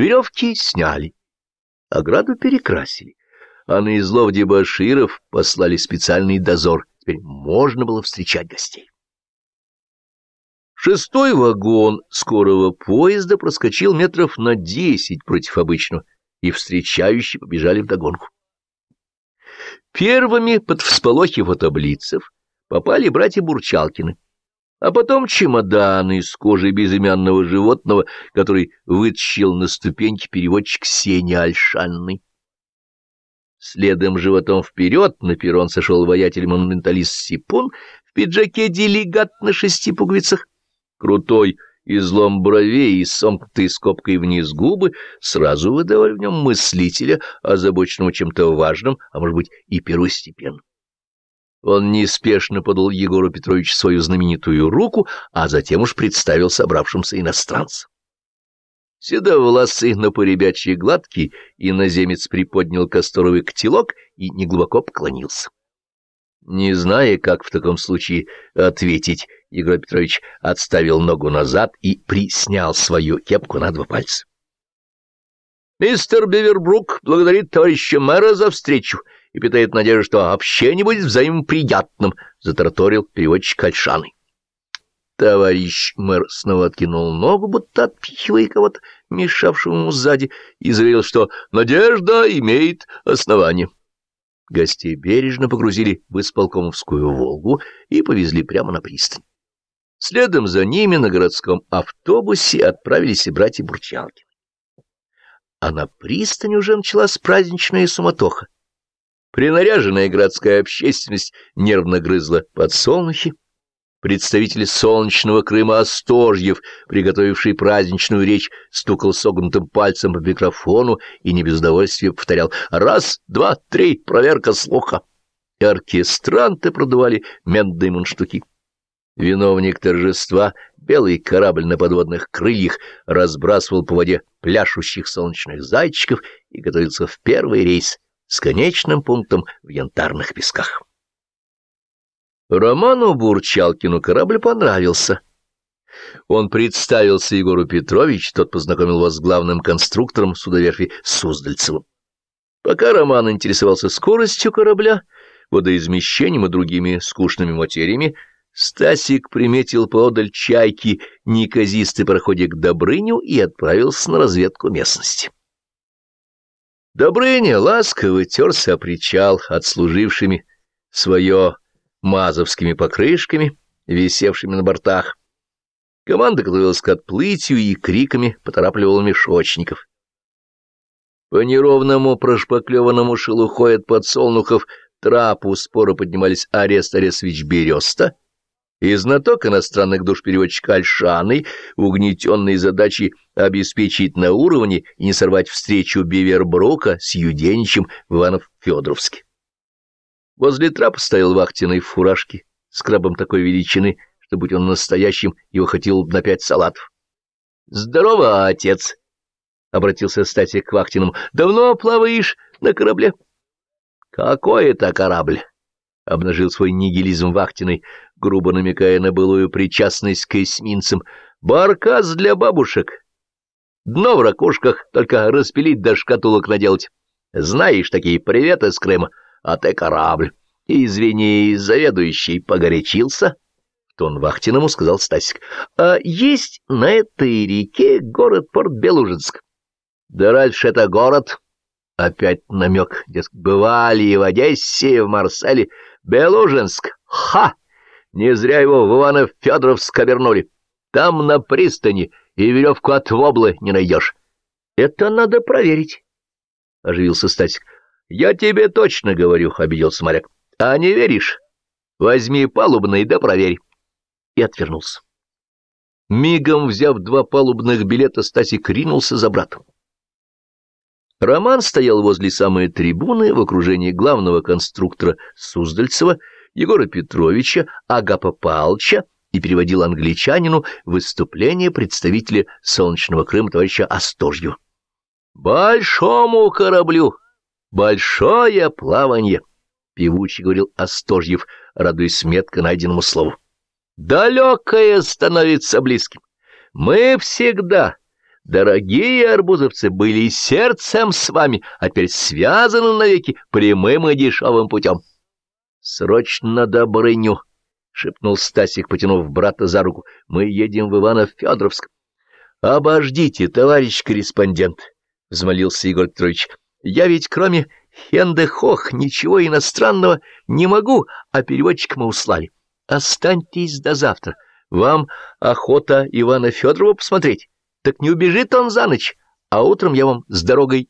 Веревки сняли, ограду перекрасили, а на излов дебаширов послали специальный дозор. Теперь можно было встречать гостей. Шестой вагон скорого поезда проскочил метров на десять против обычного, и встречающие побежали вдогонку. Первыми под всполохи фотоблицев попали братья Бурчалкины, а потом чемоданы из кожи безымянного животного, который вытащил на ступеньки переводчик Сеня Альшанный. Следом животом вперед на перрон сошел воятель-монументалист Сипун в пиджаке делегат на шести пуговицах, Крутой излом бровей и сомкнутые скобкой вниз губы сразу выдавали в нем мыслителя, озабоченного чем-то важным, а может быть и первостепенным. Он неспешно подал Егору Петровичу свою знаменитую руку, а затем уж представил собравшимся иностранцам. Седовласый, но поребячий гладкий, иноземец приподнял касторовый котелок и неглубоко поклонился. Не зная, как в таком случае ответить, Егор Петрович отставил ногу назад и приснял свою кепку на два пальца. «Мистер Бивербрук благодарит товарища мэра за встречу и питает надежду, что общение будет взаимоприятным», — затараторил переводчик Альшаны. Товарищ мэр снова откинул ногу, будто отпихивая кого-то, мешавшего ему сзади, и заявил, что надежда имеет основание. Гостей бережно погрузили в исполкомовскую «Волгу» и повезли прямо на пристань. Следом за ними на городском автобусе отправились и братья Бурчалки. А на пристани уже началась праздничная суматоха. Принаряженная городская общественность нервно грызла подсолнухи. Представитель солнечного Крыма Остожьев, приготовивший праздничную речь, стукал согнутым пальцем по микрофону и не без удовольствия повторял «Раз, два, три, проверка слуха». И оркестранты продували медные мунштуки. Виновник торжества, белый корабль на подводных крыльях, разбрасывал по воде пляшущих солнечных зайчиков и готовился в первый рейс с конечным пунктом в янтарных песках. Роману Бурчалкину корабль понравился. Он представился Егору Петрович, тот познакомил вас с главным конструктором судоверфи Суздальцевым. Пока Роман интересовался скоростью корабля, водоизмещением и другими скучными материями, Стасик приметил поодаль чайки неказистый проходик Добрыню и отправился на разведку местности. Добрыня ласково терся о причал, отслужившими свое мазовскими покрышками, висевшими на бортах. Команда готовилась к отплытию и криками поторапливала мешочников. По неровному прошпаклеванному шелухой от подсолнухов трапу споро поднимались арест Аресович Береста и знаток иностранных душ переводчик Альшаный, угнетенной задачей обеспечить на уровне и не сорвать встречу Бивербрука с Юденичем в Иванов-Федоровске. Возле трапа стоял вахтенный в фуражке с крабом такой величины, что, будь он настоящим, его хотел на пять салатов. — Здорово, отец! — обратился Стасик к вахтенному. — Давно плаваешь на корабле? — Какой это корабль? — обнажил свой нигилизм вахтенный, грубо намекая на былую причастность к эсминцам. — Баркас для бабушек. Дно в ракушках, только распилить да шкатулок наделать. Знаешь, такие приветы с Крыма — а ты корабль. Извини, заведующий погорячился. Тон вахтенному сказал Стасик. А есть на этой реке город-порт Белужинск. Да раньше это город. Опять намек, бывали и в Одессе, и в Марселе. Белужинск. Ха! Не зря его в Ивано-Федоровск обернули. Там на пристани и веревку от воблы не найдешь. Это надо проверить, — оживился Стасик. Я тебе точно говорю, — обиделся моряк. — А не веришь? Возьми палубный да проверь. И отвернулся. Мигом взяв два палубных билета, Стасик ринулся за братом. Роман стоял возле самой трибуны в окружении главного конструктора Суздальцева, Егора Петровича, Агапа Палча и переводил англичанину выступление представителя Солнечного Крыма товарища Остожьева. «Большому кораблю Большое плавание, — певучий говорил Остожьев, радуясь метко найденному слову. Далекое становится близким. Мы всегда Дорогие арбузовцы были сердцем с вами, а теперь связаны навеки прямым и дешевым путем. — Срочно Добрыню! — шепнул Стасик, потянув брата за руку. — Мы едем в Ивано-Федоровск. — Обождите, товарищ корреспондент, — взмолился Егор Петрович. — Я ведь кроме Хенде-Хох ничего иностранного не могу, а переводчика мы услали. Останьтесь до завтра. Вам охота Ивана Федорова посмотреть? Так не убежит он за ночь, а утром я вам с дорогой